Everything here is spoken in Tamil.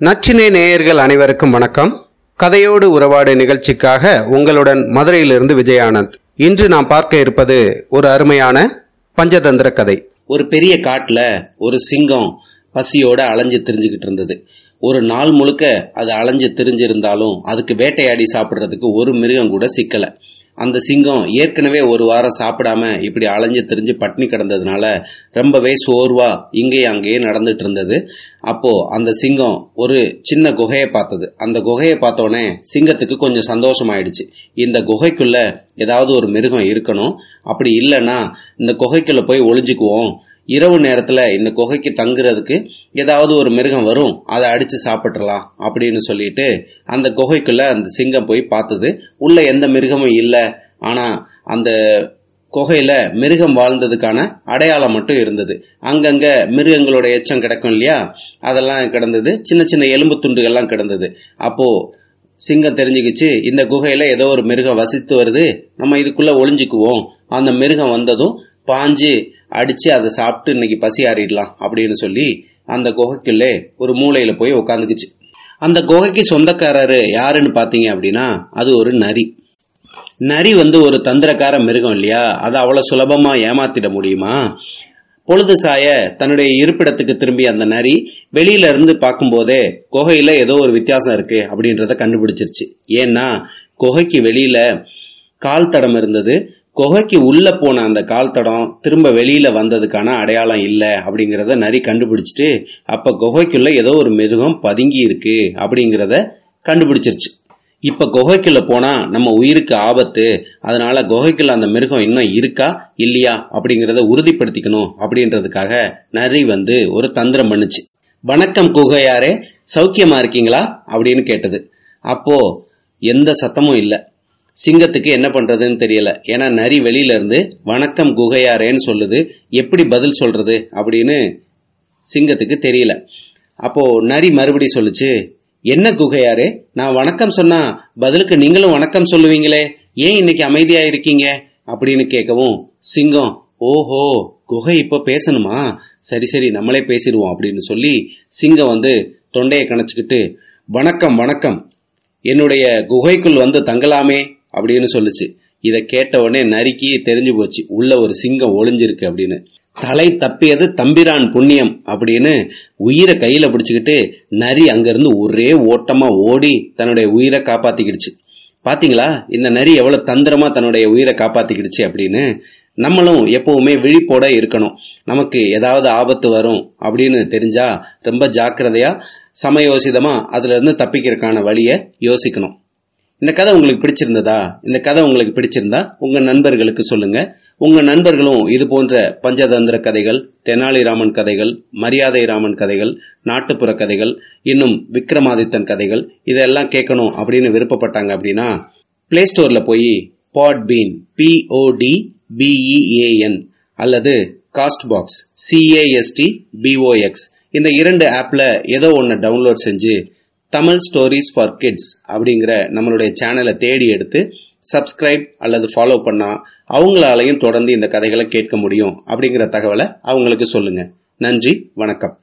நச்சினை நேயர்கள் அனைவருக்கும் வணக்கம். கதையோடு உறவாடு நிகழ்ச்சிக்காக உங்களுடன் மதுரையிலிருந்து விஜயானந்த். இன்று நாம் பார்க்க இருப்பது ஒரு அருமையான பஞ்சதந்திர கதை. ஒரு பெரிய காட்டில் ஒரு சிங்கம் பசியோட அலைஞ்சு திரிஞ்சுக்கிட்டு இருந்தது. ஒரு நாள் முழுக்க அது அலைஞ்சு தெரிஞ்சிருந்தாலும் அதுக்கு வேட்டையாடி சாப்பிட்றதுக்கு ஒரு மிருகம் கூட சிக்கலை. அந்த சிங்கம் ஏற்கனவே ஒரு வாரம் சாப்பிடாம இப்படி அலைஞ்சு திரிஞ்சு பட்னி கிடந்ததுனால ரொம்பவே சோர்வா இங்கேயே அங்கேயே நடந்துட்டு இருந்தது. அப்போ அந்த சிங்கம் ஒரு சின்ன குகையை பார்த்தது. அந்த குகையை பார்த்தோன்னே சிங்கத்துக்கு கொஞ்சம் சந்தோஷமாயிடுச்சு. இந்த குகைக்குள்ள ஏதாவது ஒரு மிருகம் இருக்கணும். அப்படி இல்லைன்னா இந்த குகைக்குள்ள போய் ஒளிஞ்சுக்குவோம். இரவு நேரத்தில் இந்த குகைக்கு தங்குறதுக்கு ஏதாவது ஒரு மிருகம் வரும் அதை அடித்து சாப்பிட்றலாம் அப்படின்னு சொல்லிட்டு அந்த குகைக்குள்ளே அந்த சிங்கம் போய் பார்த்தது. உள்ளே எந்த மிருகமும் இல்லை. ஆனால் அந்த குகையில் மிருகம் வாழ்ந்ததுக்கான அடையாளம் மட்டும் இருந்தது. அங்கங்கே மிருகங்களோட எச்சம் கிடக்கும் இல்லையா? அதெல்லாம் கிடந்தது. சின்ன சின்ன எலும்பு துண்டுகள்லாம் கிடந்தது. அப்போது சிங்கம் தெரிஞ்சுக்கிச்சு இந்த குகையில் ஏதோ ஒரு மிருகம் வசித்து வருது. நம்ம இதுக்குள்ளே ஒளிஞ்சுக்குவோம். அந்த மிருகம் வந்ததும் பாஞ்சு அடிச்சு அதை சாப்பிட்டு இன்னைக்கு பசி ஆறிடலாம் அப்படின்னு சொல்லி அந்த குகைக்குள்ளே ஒரு மூலையில போய் உட்காந்துக்குச்சு அந்த குகைக்கு சொந்தக்காரரு யாருன்னு பாத்தீங்க அப்படின்னா அது ஒரு நரி. நரி வந்து ஒரு தந்திரக்கார மிருகம் இல்லையா? அதை அவ்வளவு சுலபமா ஏமாத்திட முடியுமா? பொழுது சாய தன்னுடைய இருப்பிடத்துக்கு திரும்பி அந்த நரி வெளியில இருந்து பார்க்கும்போதே குகையில ஏதோ ஒரு வித்தியாசம் இருக்கு அப்படின்றத கண்டுபிடிச்சிருச்சு. ஏன்னா குகைக்கு வெளியில கால் தடம் இருந்தது. குகைக்கு உள்ள போன அந்த கால் தடம் திரும்ப வெளியில வந்ததுக்கான அடையாளம் இல்லை அப்படிங்கிறத நரி கண்டுபிடிச்சிட்டு அப்ப குகைக்குள்ள ஏதோ ஒரு மிருகம் பதுங்கி இருக்கு அப்படிங்கிறத கண்டுபிடிச்சிருச்சு. இப்ப குகைக்குள்ள போனா நம்ம உயிருக்கு ஆபத்து அதனால குகைக்குள்ள அந்த மிருகம் இன்னும் இருக்கா இல்லையா அப்படிங்கறத உறுதிப்படுத்திக்கணும் அப்படின்றதுக்காக நரி வந்து ஒரு தந்திரம் பண்ணுச்சு. வணக்கம் குகையாரே சௌக்கியமா இருக்கீங்களா அப்படின்னு கேட்டது. அப்போ எந்த சத்தமும் இல்லை. சிங்கத்துக்கு என்ன பண்றதுன்னு தெரியல. ஏன்னா நரி வெளியில இருந்து வணக்கம் குகையாரேன்னு சொல்லுது. எப்படி பதில் சொல்றது? அப்படின்னு சிங்கத்துக்கு தெரியல. அப்போ நரி மறுபடி சொல்லுச்சு என்ன குகையாரு? நான் வணக்கம் சொன்னா பதிலுக்கு நீங்களும் வணக்கம் சொல்லுவீங்களே. ஏன் இன்னைக்கு அமைதியா இருக்கீங்க? அப்படின்னு கேட்கவும் சிங்கம் ஓஹோ குகை இப்ப பேசணுமா? சரி சரி நம்மளே பேசிடுவோம் அப்படின்னு சொல்லி சிங்கம் வந்து தொண்டையை கணச்சுக்கிட்டு வணக்கம் வணக்கம். என்னுடைய குகைக்குள் வந்து தங்கலாமே. அப்படின்னு சொல்லுச்சு. இதை கேட்ட உடனே நரிக்கி தெரிஞ்சு போச்சு. உள்ள ஒரு சிங்கம் ஒளிஞ்சிருக்கு அப்படின்னு. தலை தப்பியது தம்பிரான் புண்ணியம் அப்படின்னு உயிரை கையில பிடிச்சுக்கிட்டு நரி அங்கிருந்து ஒரே ஓட்டமா ஓடி தன்னுடைய உயிரை காப்பாத்திக்கிடுச்சு. பாத்தீங்களா? இந்த நரி எவ்வளவு தந்திரமா தன்னுடைய உயிரை காப்பாத்திக்கிடுச்சு அப்படின்னு நம்மளும் எப்பவுமே விழிப்போட இருக்கணும். நமக்கு ஏதாவது ஆபத்து வரும் அப்படின்னு தெரிஞ்சா ரொம்ப ஜாக்கிரதையா சமயோசிதமா அதுல இருந்து தப்பிக்கிறதுக்கான வழியை யோசிக்கணும். இந்த கதை உங்களுக்கு பிடிச்சிருந்ததா? இந்த கதை உங்களுக்கு பிடிச்சிருந்தா உங்க நண்பர்களுக்கு சொல்லுங்க. உங்க நண்பர்களும் இது போன்ற பஞ்சதந்திர கதைகள் தெனாலிராமன் கதைகள் மரியாதை ராமன் கதைகள் நாட்டுப்புற கதைகள் இன்னும் விக்ரமாதித்தன் கதைகள் இதெல்லாம் கேட்கணும் அப்படின்னு விருப்பப்பட்டாங்க அப்படின்னா பிளே ஸ்டோர்ல போய் பாட்பீன் பிஓடி பிஇஏஎன் அல்லது காஸ்ட் பாக்ஸ் சிஏஎஸ்டி பிஓஎக்ஸ் இந்த இரண்டு ஆப்ல ஏதோ ஒன்று டவுன்லோட் செஞ்சு தமிழ் ஸ்டோரிஸ் ஃபார் கிட்ஸ் அப்படிங்கிற நம்மளுடைய சேனலை தேடி எடுத்து சப்ஸ்கிரைப் அல்லது ஃபாலோ பண்ணால் அவங்களாலையும் தொடர்ந்து இந்த கதைகளை கேட்க முடியும் அப்படிங்கிற தகவலை அவங்களுக்கு சொல்லுங்கள் நன்றி வணக்கம்.